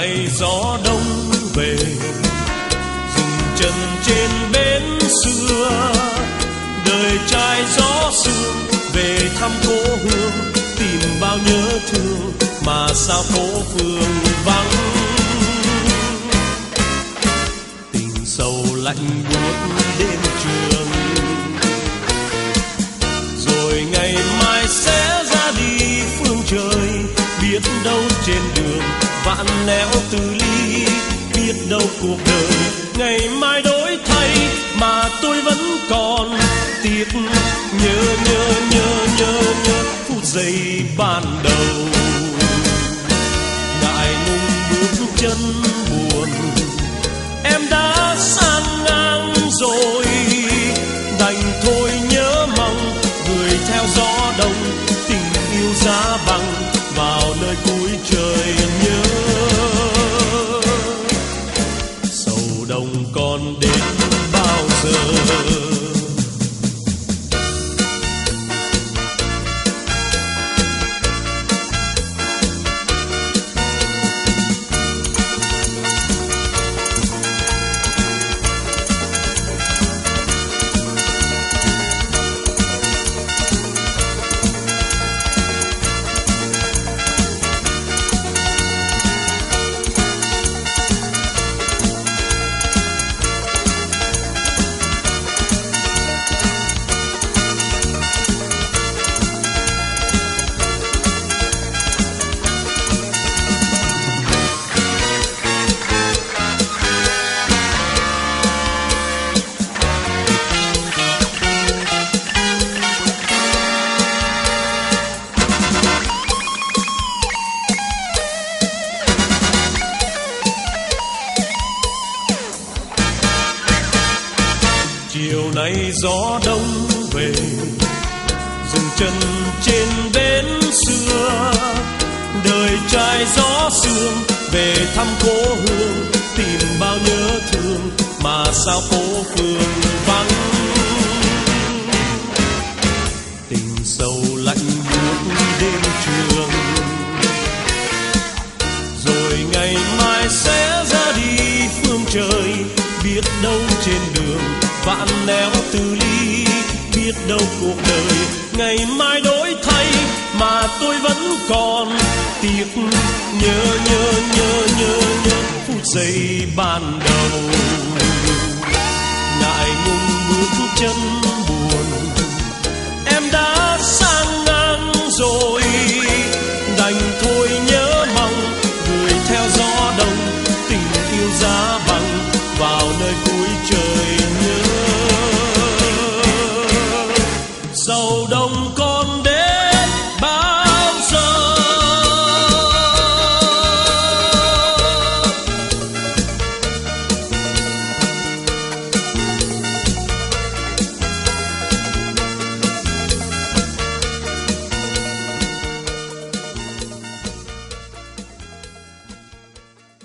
ngày gió đông về dừng chân trên bến xưa, đời trai gió sương về thăm cố hương, tìm bao nhớ thương mà sao phố phường vắng. Tình sâu lạnh buốt đêm trường, rồi ngày mai sẽ ra đi phương trời, biết đâu trên đường vạn nẻo từ ly, biết đâu cuộc đời ngày mai đổi thay, mà tôi vẫn còn tiếc. Nhớ nhớ nhớ nhớ nhớ phút giây ban đầu. Ngại ngùng bước chân buồn, em đã sang ngang rồi. Đành thôi nhớ mong, người theo gió đông, tình yêu giá bằng. Đồng con đến. Chiều nay gió đông về, dừng chân trên bến xưa. Đời trai gió sương, về thăm cố hương, tìm bao nhớ thương mà sao phố phường vắng. Tình sâu lạnh buốt đêm trường, rồi ngày mai sẽ ra đi phương trời, biết đâu trên đường vạn nẻo từ ly, biết đâu cuộc đời ngày mai đổi thay, mà tôi vẫn còn tiếc. Nhớ nhớ nhớ nhớ nhớ phút giây ban đầu. Ngại ngùng bước chân